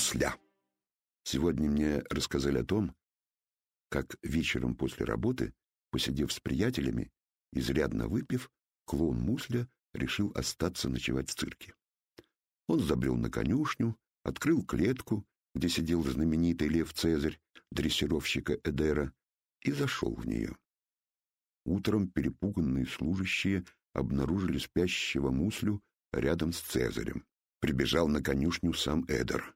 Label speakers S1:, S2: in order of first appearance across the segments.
S1: Мусля. Сегодня мне рассказали о том, как вечером после работы, посидев с приятелями, изрядно выпив, клоун Мусля решил остаться ночевать в цирке. Он забрел на конюшню, открыл клетку, где сидел знаменитый Лев Цезарь, дрессировщика Эдера, и зашел в нее. Утром перепуганные служащие обнаружили спящего Муслю рядом с Цезарем. Прибежал на конюшню сам Эдер.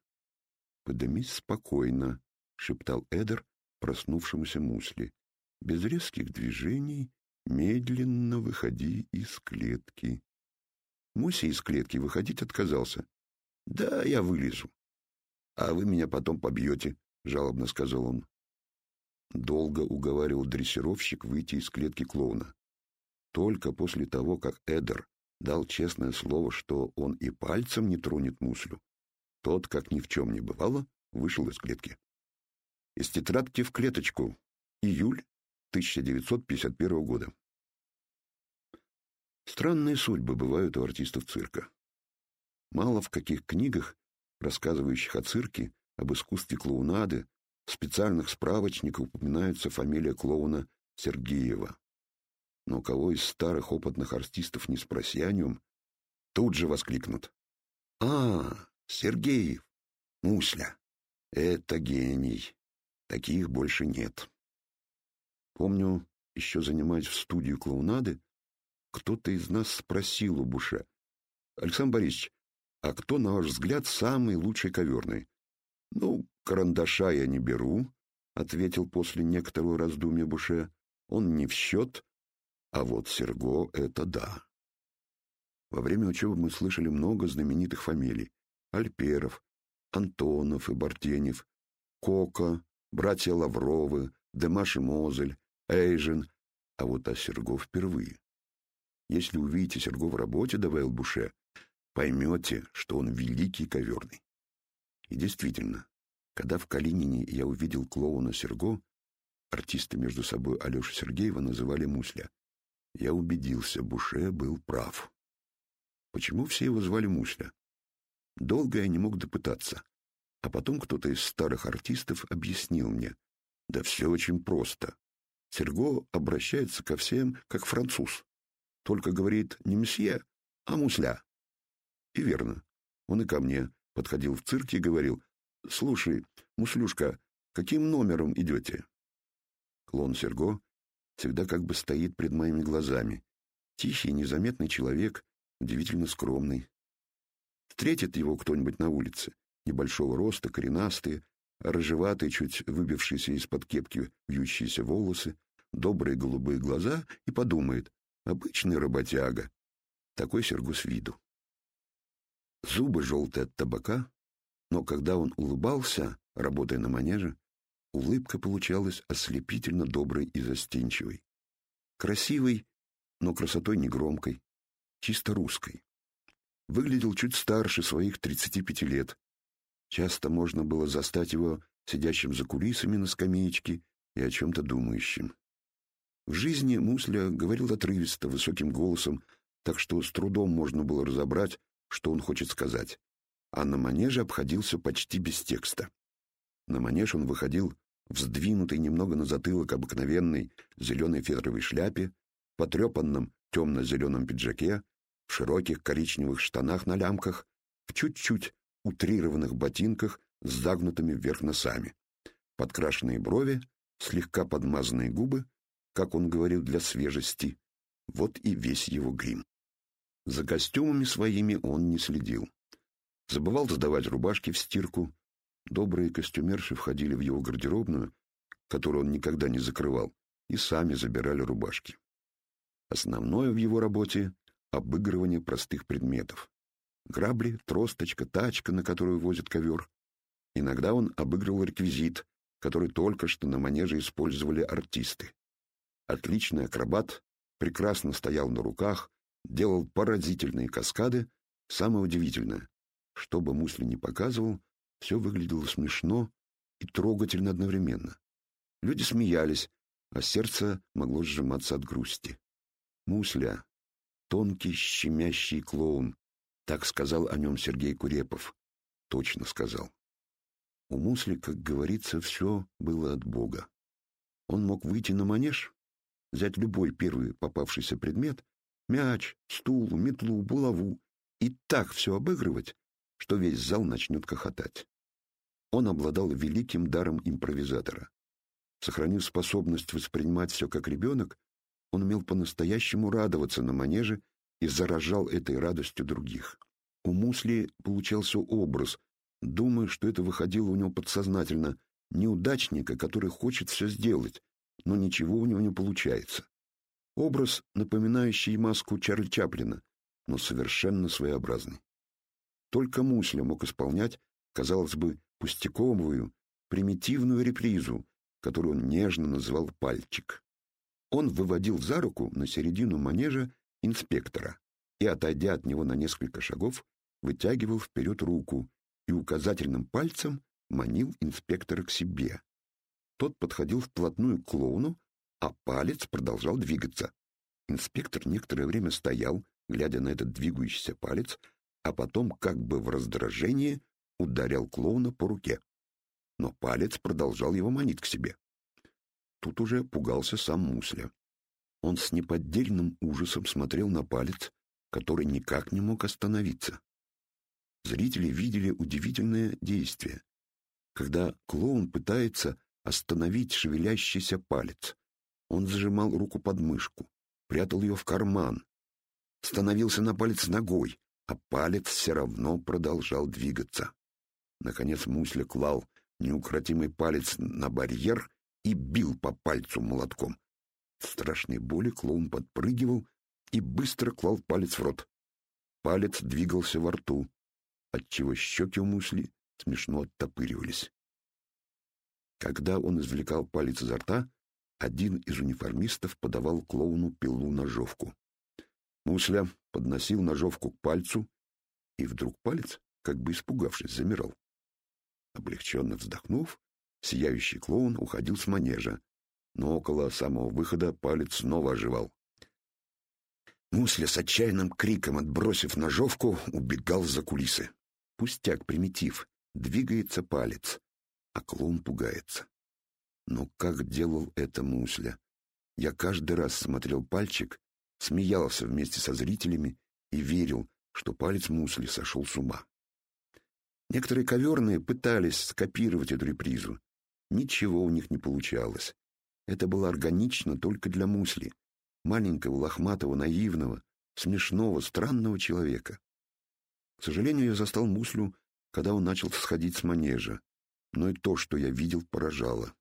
S1: «Подымись спокойно», — шептал Эдер проснувшемуся Мусли. «Без резких движений медленно выходи из клетки». Муся из клетки выходить отказался. «Да, я вылезу». «А вы меня потом побьете», — жалобно сказал он. Долго уговаривал дрессировщик выйти из клетки клоуна. Только после того, как Эдер дал честное слово, что он и пальцем не тронет муслю, тот, как ни в чем не бывало, вышел из клетки. Из тетрадки в клеточку. Июль 1951 года. Странные судьбы бывают у артистов цирка. Мало в каких книгах, рассказывающих о цирке, об искусстве клоунады, в специальных справочниках упоминается фамилия клоуна Сергеева. Но кого из старых опытных артистов не спроси о нем, тут же воскликнут. «А, Сергеев, Мусля, это гений. Таких больше нет». Помню, еще занимаясь в студию клоунады, кто-то из нас спросил у Буше, «Александр Борисович, а кто, на ваш взгляд, самый лучший коверный?» «Ну, карандаша я не беру», — ответил после некоторого раздумья Буше. «Он не в счет, а вот Серго — это да». Во время учебы мы слышали много знаменитых фамилий. Альперов, Антонов и Бартенев, Кока, братья Лавровы, Демаш и Мозель, Эйжен, а вот о Серго впервые. Если увидите Серго в работе, добавил Буше, поймете, что он великий коверный. И действительно, когда в Калинине я увидел клоуна Серго, артисты между собой Алешу Сергеева называли Мусля, я убедился, Буше был прав. Почему все его звали Мусля? Долго я не мог допытаться, а потом кто-то из старых артистов объяснил мне. Да все очень просто. Серго обращается ко всем, как француз. Только говорит не мсье, а мусля. И верно. Он и ко мне подходил в цирк и говорил, «Слушай, муслюшка, каким номером идете?» Клон Серго всегда как бы стоит пред моими глазами. Тихий, незаметный человек, удивительно скромный. Встретит его кто-нибудь на улице, небольшого роста, коренастые, рыжеватые, чуть выбившиеся из-под кепки вьющиеся волосы, добрые голубые глаза и подумает, обычный работяга. Такой Серго с виду зубы желтые от табака, но когда он улыбался, работая на манеже, улыбка получалась ослепительно доброй и застенчивой. Красивой, но красотой негромкой, чисто русской. Выглядел чуть старше своих 35 лет. Часто можно было застать его сидящим за кулисами на скамеечке и о чем-то думающим. В жизни Мусля говорил отрывисто, высоким голосом, так что с трудом можно было разобрать, что он хочет сказать, а на манеже обходился почти без текста. На манеж он выходил в сдвинутой немного на затылок обыкновенной зеленой фетровой шляпе, потрепанном темно-зеленом пиджаке, в широких коричневых штанах на лямках, в чуть-чуть утрированных ботинках с загнутыми вверх носами, подкрашенные брови, слегка подмазанные губы, как он говорил для свежести, вот и весь его грим. За костюмами своими он не следил. Забывал сдавать рубашки в стирку. Добрые костюмерши входили в его гардеробную, которую он никогда не закрывал, и сами забирали рубашки. Основное в его работе — обыгрывание простых предметов. Грабли, тросточка, тачка, на которую возят ковер. Иногда он обыгрывал реквизит, который только что на манеже использовали артисты. Отличный акробат прекрасно стоял на руках, делал поразительные каскады. Самое удивительное, что бы Мусли не показывал, все выглядело смешно и трогательно одновременно. Люди смеялись, а сердце могло сжиматься от грусти. Мусля — тонкий, щемящий клоун, так сказал о нем Сергей Курепов. Точно сказал. У Мусли, как говорится, все было от Бога. Он мог выйти на манеж, взять любой первый попавшийся предмет, мяч, стул, метлу, булаву, и так все обыгрывать, что весь зал начнет хохотать. Он обладал великим даром импровизатора. Сохранив способность воспринимать все как ребенок, он умел по-настоящему радоваться на манеже и заражал этой радостью других. У Мусли получался образ, думая, что это выходило у него подсознательно, неудачника, который хочет все сделать, но ничего у него не получается. Образ, напоминающий маску Чарли Чаплина, но совершенно своеобразный. Только Мусля мог исполнять, казалось бы, пустяковую, примитивную репризу, которую он нежно называл «пальчик». Он выводил за руку на середину манежа инспектора и, отойдя от него на несколько шагов, вытягивал вперед руку и указательным пальцем манил инспектора к себе. Тот подходил вплотную к клоуну, а палец продолжал двигаться. Инспектор некоторое время стоял, глядя на этот двигающийся палец, а потом, как бы в раздражении, ударял клоуна по руке. Но палец продолжал его манить к себе. Тут уже пугался сам Мусля. Он с неподдельным ужасом смотрел на палец, который никак не мог остановиться. Зрители видели удивительное действие, когда клоун пытается остановить шевелящийся палец. Он зажимал руку под мышку, прятал ее в карман, становился на палец ногой, а палец все равно продолжал двигаться. Наконец Мусля клал неукротимый палец на барьер и бил по пальцу молотком. В страшной боли клоун подпрыгивал и быстро клал палец в рот. Палец двигался во рту, отчего щеки у Мусли смешно оттопыривались. Когда он извлекал палец изо рта, один из униформистов подавал клоуну пилу-ножовку. Мусля подносил ножовку к пальцу, и вдруг палец, как бы испугавшись, замирал. Облегченно вздохнув, сияющий клоун уходил с манежа, но около самого выхода палец снова оживал. Мусля с отчаянным криком, отбросив ножовку, убегал за кулисы. Пустяк, примитив, двигается палец, а клоун пугается. Но как делал это Мусля? Я каждый раз смотрел пальчик, смеялся вместе со зрителями и верил, что палец Мусли сошел с ума. Некоторые коверные пытались скопировать эту репризу. Ничего у них не получалось. Это было органично только для Мусли, маленького, лохматого, наивного, смешного, странного человека. К сожалению, я застал Муслю, когда он начал сходить с манежа. Но и то, что я видел, поражало.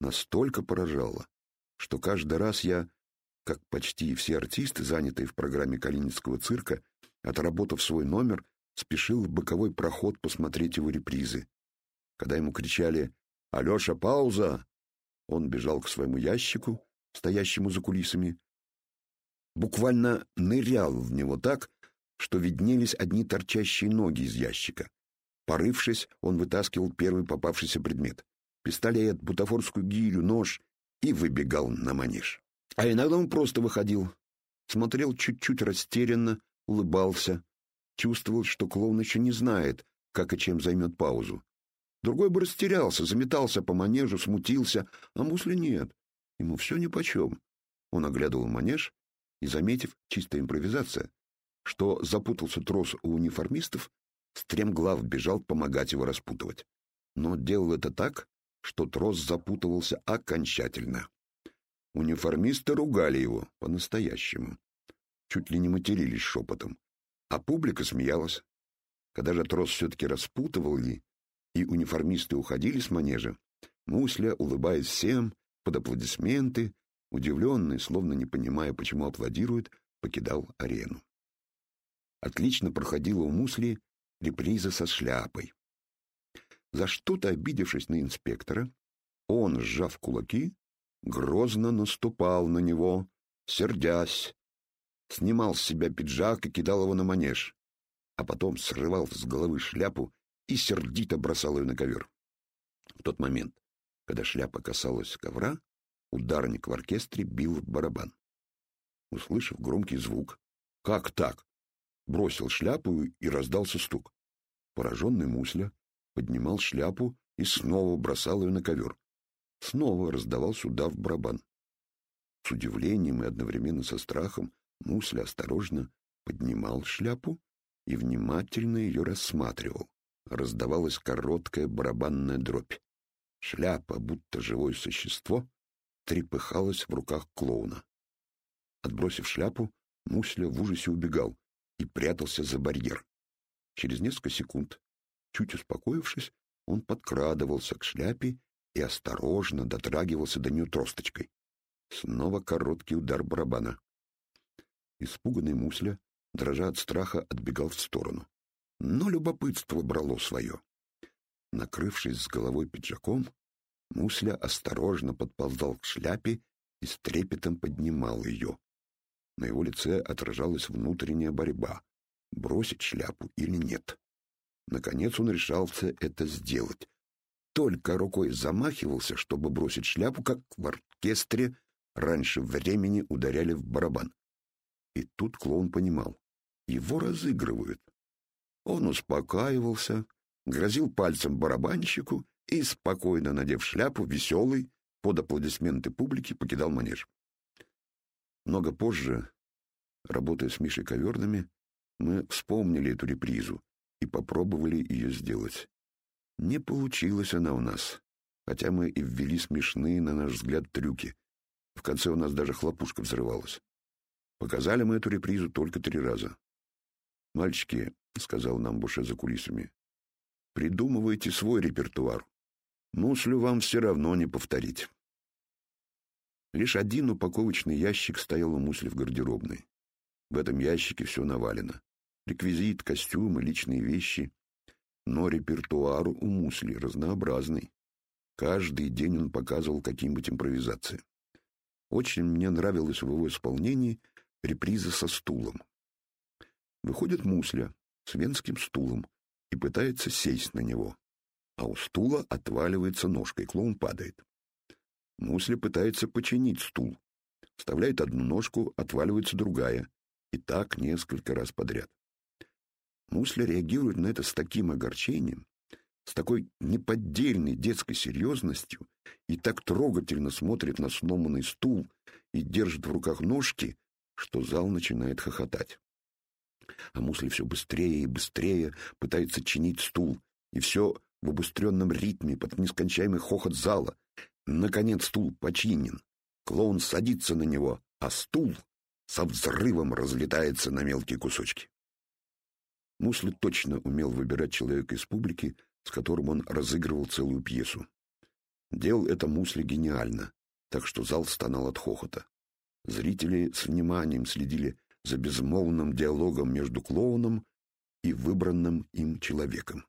S1: Настолько поражало, что каждый раз я, как почти все артисты, занятые в программе Калининского цирка, отработав свой номер, спешил в боковой проход посмотреть его репризы. Когда ему кричали «Алеша, пауза!», он бежал к своему ящику, стоящему за кулисами, буквально нырял в него так, что виднелись одни торчащие ноги из ящика. Порывшись, он вытаскивал первый попавшийся предмет — пистолет, бутафорскую гирю, нож — и выбегал на манеж. А иногда он просто выходил, смотрел чуть-чуть растерянно, улыбался, чувствовал, что клоун еще не знает, как и чем займет паузу. Другой бы растерялся, заметался по манежу, смутился, а Мусли нет. Ему все нипочем. Он оглядывал манеж и, заметив, чистая импровизация, что запутался трос у униформистов, стремглав бежал помогать его распутывать. Но делал это так, что трос запутывался окончательно. Униформисты ругали его по-настоящему. Чуть ли не матерились шепотом. А публика смеялась. Когда же трос все-таки распутывал ли, и униформисты уходили с манежа, Мусля, улыбаясь всем, под аплодисменты, удивленный, словно не понимая, почему аплодируют, покидал арену. Отлично проходила у Мусли реприза со шляпой. За что-то обидевшись на инспектора, он, сжав кулаки, грозно наступал на него, сердясь, снимал с себя пиджак и кидал его на манеж, а потом срывал с головы шляпу и сердито бросал ее на ковер. В тот момент, когда шляпа касалась ковра, ударник в оркестре бил в барабан. Услышав громкий звук, «Как так? бросил шляпу и раздался стук. Пораженный Мусля поднимал шляпу и снова бросал ее на ковер. Снова раздавался удар в барабан. С удивлением и одновременно со страхом Мусля осторожно поднимал шляпу и внимательно ее рассматривал. Раздавалась короткая барабанная дробь. Шляпа, будто живое существо, трепыхалась в руках клоуна. Отбросив шляпу, Мусля в ужасе убегал и прятался за барьер. Через несколько секунд, чуть успокоившись, он подкрадывался к шляпе и осторожно дотрагивался до нее тросточкой. Снова короткий удар барабана. Испуганный Мусля, дрожа от страха, отбегал в сторону. Но любопытство брало свое. Накрывшись с головой пиджаком, Мусля осторожно подползал к шляпе и с трепетом поднимал ее. На его лице отражалась внутренняя борьба — бросить шляпу или нет. Наконец он решался это сделать. Только рукой замахивался, чтобы бросить шляпу, как в оркестре раньше времени ударяли в барабан. И тут клоун понимал. Его разыгрывают. Он успокаивался, грозил пальцем барабанщику и, спокойно надев шляпу, веселый, под аплодисменты публики, покидал манеж. Много позже, работая с Мишей Коверными, мы вспомнили эту репризу и попробовали ее сделать. Не получилась она у нас, хотя мы и ввели смешные, на наш взгляд, трюки. В конце у нас даже хлопушка взрывалась. Показали мы эту репризу только три раза. «Мальчики», — сказал нам Буше за кулисами, — «придумывайте свой репертуар. Муслю вам все равно не повторить». Лишь один упаковочный ящик стоял у Мусли в гардеробной. В этом ящике все навалено. Реквизит, костюмы, личные вещи. Но репертуар у Мусли разнообразный. Каждый день он показывал какие-нибудь импровизации. Очень мне нравилось в его исполнении реприза со стулом. Выходит Мусля с венским стулом и пытается сесть на него, а у стула отваливается ножка, и клоун падает. Мусля пытается починить стул. Вставляет одну ножку, отваливается другая. И так несколько раз подряд. Мусля реагирует на это с таким огорчением, с такой неподдельной детской серьезностью и так трогательно смотрит на сломанный стул и держит в руках ножки, что зал начинает хохотать. А Мусли все быстрее и быстрее пытается чинить стул, и все в убыстренном ритме под нескончаемый хохот зала. Наконец стул починен. Клоун садится на него, а стул со взрывом разлетается на мелкие кусочки. Мусли точно умел выбирать человека из публики, с которым он разыгрывал целую пьесу. Делал это Мусли гениально, так что зал стонал от хохота. Зрители с вниманием следили за безмолвным диалогом между клоуном и выбранным им человеком.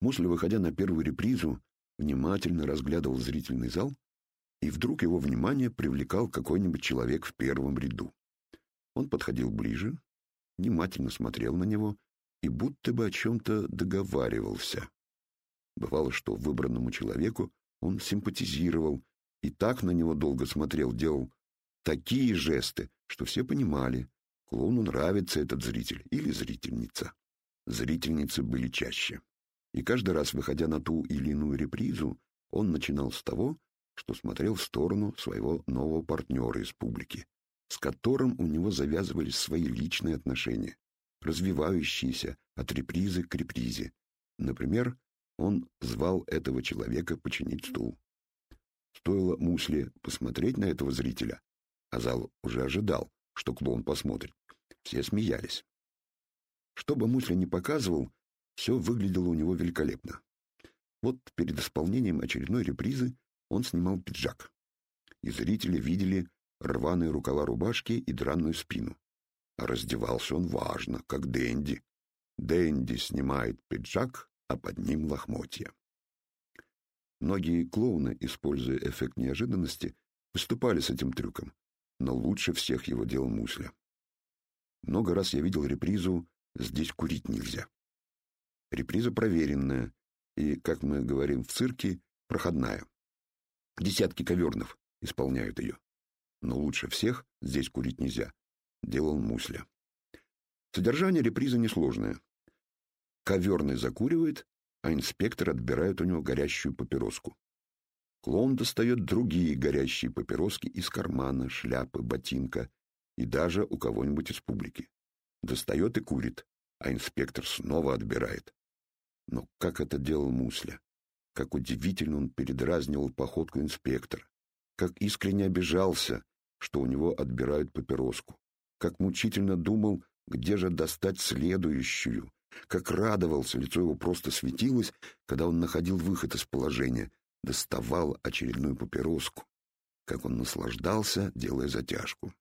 S1: Мусли, выходя на первую репризу, внимательно разглядывал зрительный зал, и вдруг его внимание привлекал какой-нибудь человек в первом ряду. Он подходил ближе, внимательно смотрел на него и будто бы о чем-то договаривался. Бывало, что выбранному человеку он симпатизировал и так на него долго смотрел, делал такие жесты, что все понимали, клоуну нравится этот зритель или зрительница. Зрительницы были чаще. И каждый раз, выходя на ту или иную репризу, он начинал с того, что смотрел в сторону своего нового партнера из публики, с которым у него завязывались свои личные отношения, развивающиеся от репризы к репризе. Например, он звал этого человека починить стул. Стоило Мусле посмотреть на этого зрителя, а зал уже ожидал, что клоун посмотрит. Все смеялись. Что бы Мусли не показывал, все выглядело у него великолепно. Вот перед исполнением очередной репризы он снимал пиджак. И зрители видели рваные рукава рубашки и дранную спину. А раздевался он важно, как Дэнди. Дэнди снимает пиджак, а под ним лохмотья. Многие клоуны, используя эффект неожиданности, выступали с этим трюком, но лучше всех его делал Мусля. Много раз я видел репризу «Здесь курить нельзя». Реприза проверенная и, как мы говорим в цирке, проходная. Десятки ковернов исполняют ее. Но лучше всех «Здесь курить нельзя» делал Мусля. Содержание репризы несложное. Коверный закуривает, а инспектор отбирает у него горящую папироску. Клоун достает другие горящие папироски из кармана, шляпы, ботинка и даже у кого-нибудь из публики. Достает и курит, а инспектор снова отбирает. Но как это делал Мусля? Как удивительно он передразнивал походку инспектора. Как искренне обижался, что у него отбирают папироску. Как мучительно думал, где же достать следующую. Как радовался, лицо его просто светилось, когда он находил выход из положения, доставал очередную папироску. Как он наслаждался, делая затяжку.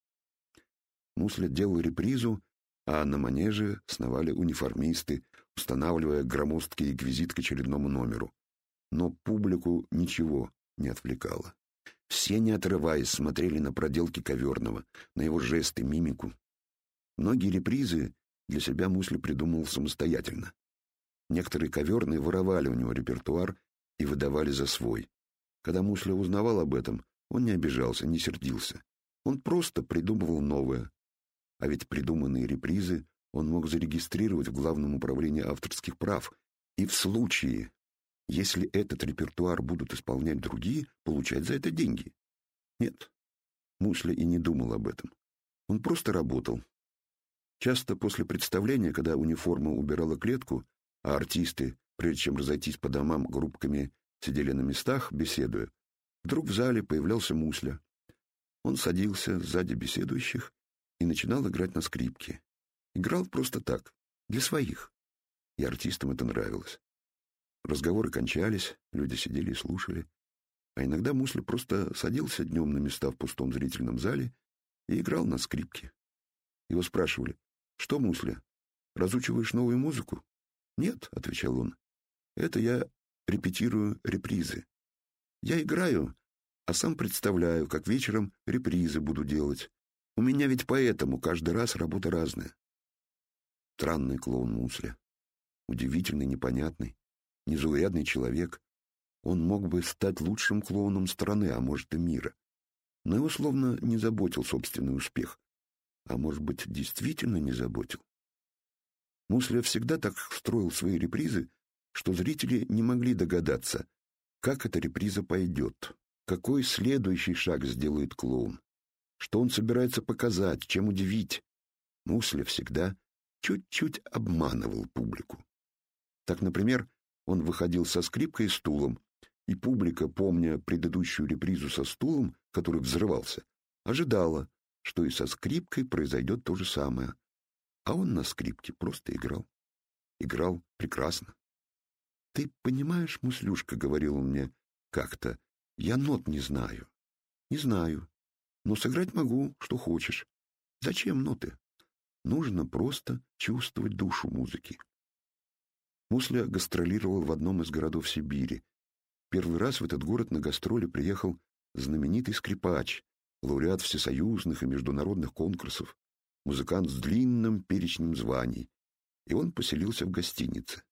S1: Мусля делал репризу, а на манеже сновали униформисты, устанавливая громоздкий реквизит к очередному номеру. Но публику ничего не отвлекало. Все, не отрываясь, смотрели на проделки Коверного, на его жесты, мимику. Многие репризы для себя Мусли придумал самостоятельно. Некоторые коверные воровали у него репертуар и выдавали за свой. Когда Мусля узнавал об этом, он не обижался, не сердился. Он просто придумывал новое. А ведь придуманные репризы он мог зарегистрировать в Главном управлении авторских прав, и в случае, если этот репертуар будут исполнять другие, получать за это деньги. Нет, Мусля и не думал об этом. Он просто работал. Часто после представления, когда униформа убирала клетку, а артисты, прежде чем разойтись по домам группками, сидели на местах, беседуя, вдруг в зале появлялся Мусля. Он садился сзади беседующих и начинал играть на скрипке. Играл просто так, для своих. И артистам это нравилось. Разговоры кончались, люди сидели и слушали. А иногда Мусли просто садился днем на места в пустом зрительном зале и играл на скрипке. Его спрашивали, что, Мусля, разучиваешь новую музыку? Нет, — отвечал он, — это я репетирую репризы. Я играю, а сам представляю, как вечером репризы буду делать. У меня ведь поэтому каждый раз работа разная. Странный клоун Мусля. Удивительный, непонятный незаурядный человек. Он мог бы стать лучшим клоуном страны, а может и мира. Но его словно не заботил собственный успех. А может быть, действительно не заботил. Мусля всегда так строил свои репризы, что зрители не могли догадаться, как эта реприза пойдет, какой следующий шаг сделает клоун, что он собирается показать, чем удивить. Мусля всегда чуть-чуть обманывал публику. Так, например, он выходил со скрипкой и стулом, и публика, помня предыдущую репризу со стулом, который взрывался, ожидала, что и со скрипкой произойдет то же самое. А он на скрипке просто играл. Играл прекрасно. «Ты понимаешь, Муслюшка, — говорил он мне как-то, — я нот не знаю. Не знаю. Но сыграть могу, что хочешь. Зачем ноты? Нужно просто чувствовать душу музыки. Мусля гастролировал в одном из городов Сибири. Первый раз в этот город на гастроли приехал знаменитый скрипач, лауреат всесоюзных и международных конкурсов, музыкант с длинным перечнем званий, и он поселился в гостинице.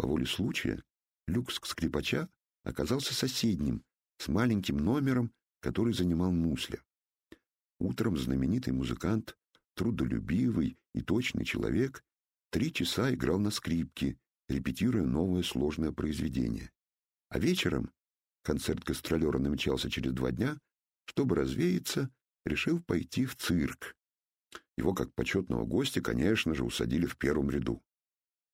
S1: По воле случая люкс скрипача оказался соседним, с маленьким номером, который занимал Мусля. Утром знаменитый музыкант, трудолюбивый и точный человек, три часа играл на скрипке, репетируя новое сложное произведение. А вечером, концерт гастролера намечался через два дня, чтобы развеяться, решил пойти в цирк. Его, как почетного гостя, конечно же, усадили в первом ряду.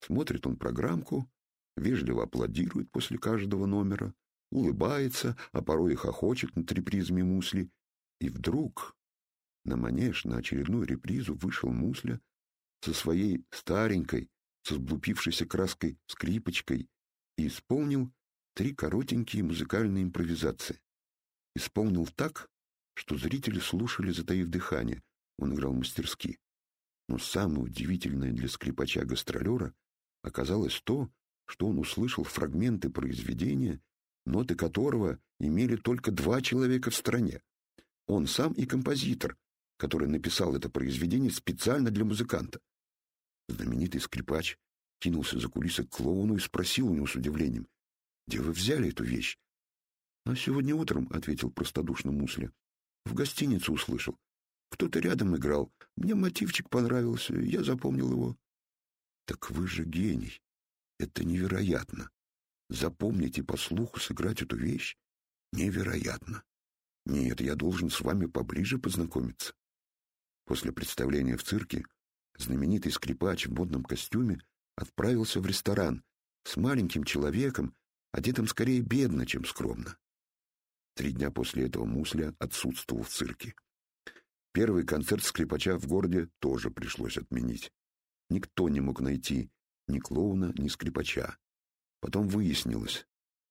S1: Смотрит он программку, вежливо аплодирует после каждого номера, улыбается, а порой и хохочет над репризами Мусли. И вдруг на манеж, на очередную репризу вышел Мусля со своей старенькой, с сблупившейся краской скрипочкой и исполнил три коротенькие музыкальные импровизации. Исполнил так, что зрители слушали, затаив дыхание. Он играл мастерски. Но самое удивительное для скрипача-гастролера оказалось то, что он услышал фрагменты произведения, ноты которого имели только два человека в стране. Он сам и композитор, который написал это произведение специально для музыканта. Знаменитый скрипач кинулся за кулисы к клоуну и спросил у него с удивлением, «Где вы взяли эту вещь?» «А сегодня утром», — ответил простодушно Мусля, — «в гостинице услышал. Кто-то рядом играл. Мне мотивчик понравился, я запомнил его». «Так вы же гений. Это невероятно. Запомнить и по слуху сыграть эту вещь невероятно. Нет, я должен с вами поближе познакомиться. После представления в цирке знаменитый скрипач в модном костюме отправился в ресторан с маленьким человеком, одетым скорее бедно, чем скромно. Три дня после этого Мусля отсутствовал в цирке. Первый концерт скрипача в городе тоже пришлось отменить. Никто не мог найти ни клоуна, ни скрипача. Потом выяснилось,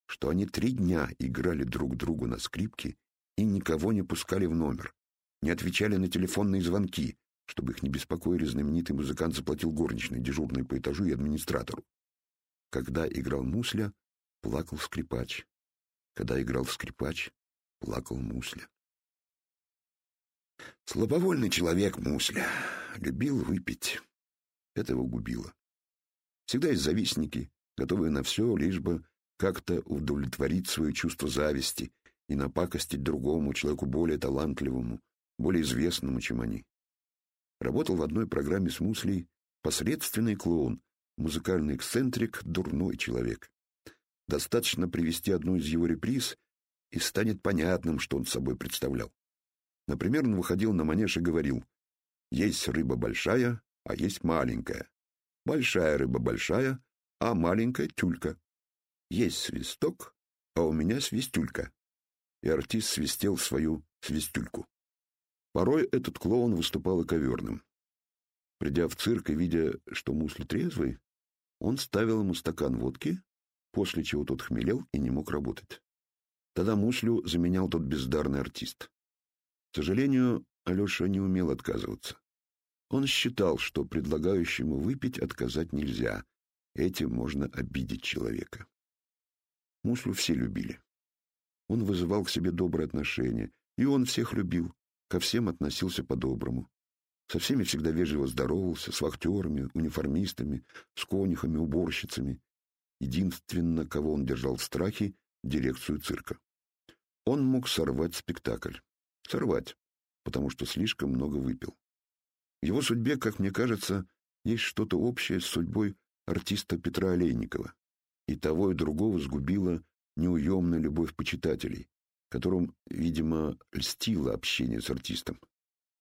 S1: что они три дня играли друг другу на скрипке и никого не пускали в номер, не отвечали на телефонные звонки, чтобы их не беспокоили, знаменитый музыкант заплатил горничной, дежурной по этажу и администратору. Когда играл Мусля, плакал скрипач. Когда играл скрипач, плакал Мусля. Слабовольный человек Мусля. Любил выпить. Это его губило. Всегда есть завистники, готовые на все, лишь бы как-то удовлетворить свое чувство зависти и напакостить другому человеку более талантливому, более известному, чем они. Работал в одной программе с Муслей посредственный клоун, музыкальный эксцентрик, дурной человек. Достаточно привести одну из его реприз, и станет понятным, что он собой представлял. Например, он выходил на манеж и говорил, «Есть рыба большая, а есть маленькая. Большая рыба большая, а маленькая тюлька. Есть свисток, а у меня свистюлька». И артист свистел свою свистюльку. Порой этот клоун выступал и коверным. Придя в цирк и видя, что Мусли трезвый, он ставил ему стакан водки, после чего тот хмелел и не мог работать. Тогда Муслю заменял тот бездарный артист. К сожалению, Алеша не умел отказываться. Он считал, что предлагающему выпить отказать нельзя. Этим можно обидеть человека. Муслю все любили. Он вызывал к себе доброе отношение, и он всех любил, ко всем относился по-доброму. Со всеми всегда вежливо здоровался, с вахтерами, униформистами, с конюхами, уборщицами. Единственно, кого он держал в страхе, дирекцию цирка. Он мог сорвать спектакль. Сорвать, потому что слишком много выпил. Его судьбе, как мне кажется, есть что-то общее с судьбой артиста Петра Олейникова. И того, и другого сгубила неуемная любовь почитателей, которым, видимо, льстило общение с артистом.